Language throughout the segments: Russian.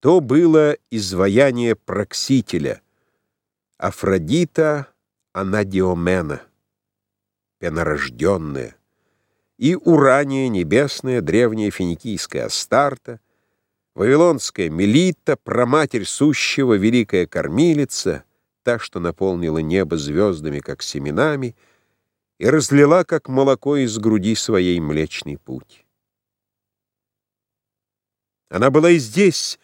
То было изваяние Проксителя, Афродита Анадиомена, пенорожденная, и Урания небесная, древняя финикийская Астарта, Вавилонская Мелита, проматерь сущего, великая кормилица, та, что наполнила небо звездами, как семенами, и разлила, как молоко из груди своей млечный путь. Она была и здесь,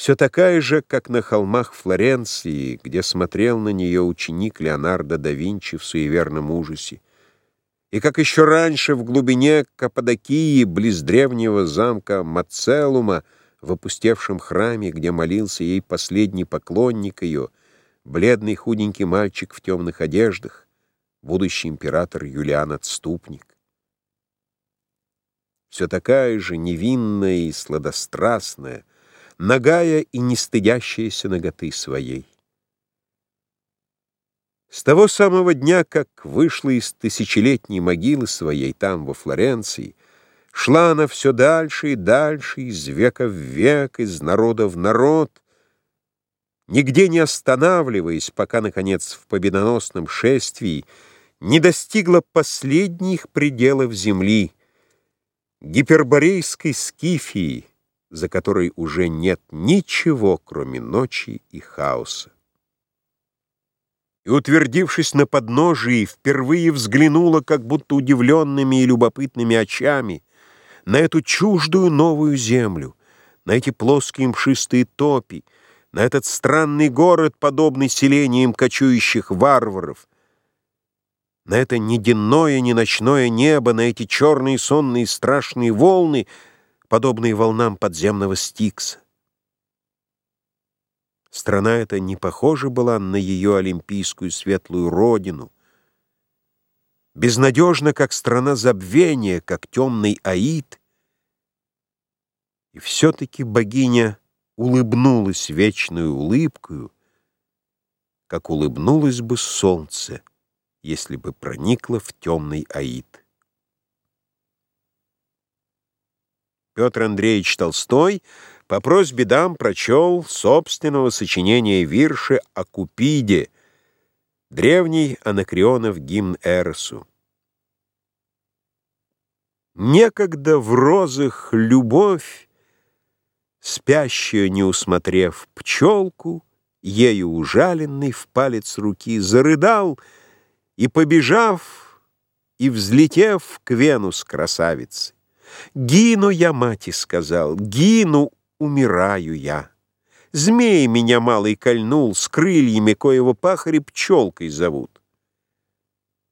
все такая же, как на холмах Флоренции, где смотрел на нее ученик Леонардо да Винчи в суеверном ужасе, и как еще раньше в глубине Каппадокии, близ древнего замка Мацелума, в опустевшем храме, где молился ей последний поклонник ее, бледный худенький мальчик в темных одеждах, будущий император Юлиан Отступник. Все такая же невинная и сладострастная, нагая и не стыдящаяся ноготы своей. С того самого дня, как вышла из тысячелетней могилы своей там, во Флоренции, шла она все дальше и дальше, из века в век, из народа в народ, нигде не останавливаясь, пока, наконец, в победоносном шествии не достигла последних пределов земли, гиперборейской скифии, за которой уже нет ничего, кроме ночи и хаоса. И, утвердившись на подножии, впервые взглянула, как будто удивленными и любопытными очами, на эту чуждую новую землю, на эти плоские мшистые топи, на этот странный город, подобный селениям кочующих варваров, на это ни денное, ни ночное небо, на эти черные сонные страшные волны, подобные волнам подземного Стикса. Страна эта не похожа была на ее олимпийскую светлую родину. Безнадежна, как страна забвения, как темный Аид. И все-таки богиня улыбнулась вечную улыбкою, как улыбнулось бы солнце, если бы проникло в темный Аид. Петр Андреевич Толстой по просьбе дам прочел собственного сочинения вирши о Купиде, древний Анакреонов гимн Эросу. Некогда в розах любовь, спящую не усмотрев пчелку, ею ужаленный в палец руки, зарыдал и, побежав, и взлетев к Венус красавицы. «Гину я, мати, сказал, гину, умираю я. Змей меня малый кольнул, с крыльями коего пахари пчелкой зовут.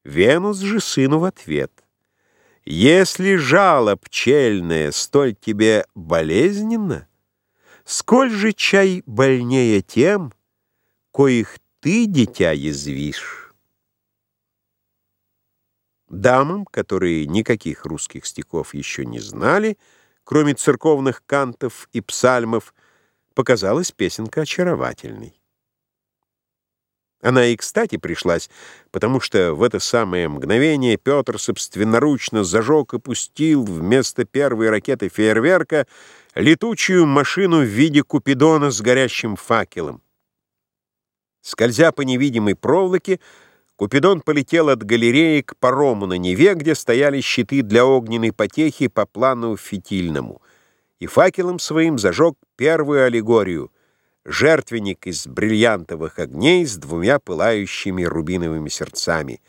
Венус же сыну в ответ. Если жало пчельное столь тебе болезненно, сколь же чай больнее тем, коих ты, дитя, язвишь. Дамам, которые никаких русских стихов еще не знали, кроме церковных кантов и псальмов, показалась песенка очаровательной. Она и кстати пришлась, потому что в это самое мгновение Петр собственноручно зажег и пустил вместо первой ракеты фейерверка летучую машину в виде купидона с горящим факелом. Скользя по невидимой проволоке, Купидон полетел от галереи к парому на Неве, где стояли щиты для огненной потехи по плану фитильному, и факелом своим зажег первую аллегорию — жертвенник из бриллиантовых огней с двумя пылающими рубиновыми сердцами.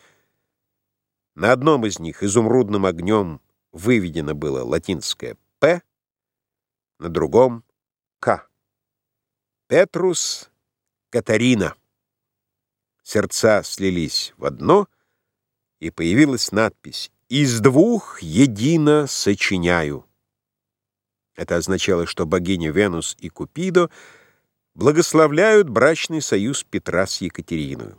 На одном из них изумрудным огнем выведено было латинское «П», на другом — «К». Петрус Катарина. Сердца слились в одно, и появилась надпись «Из двух едино сочиняю». Это означало, что богиня Венус и Купидо благословляют брачный союз Петра с Екатериной.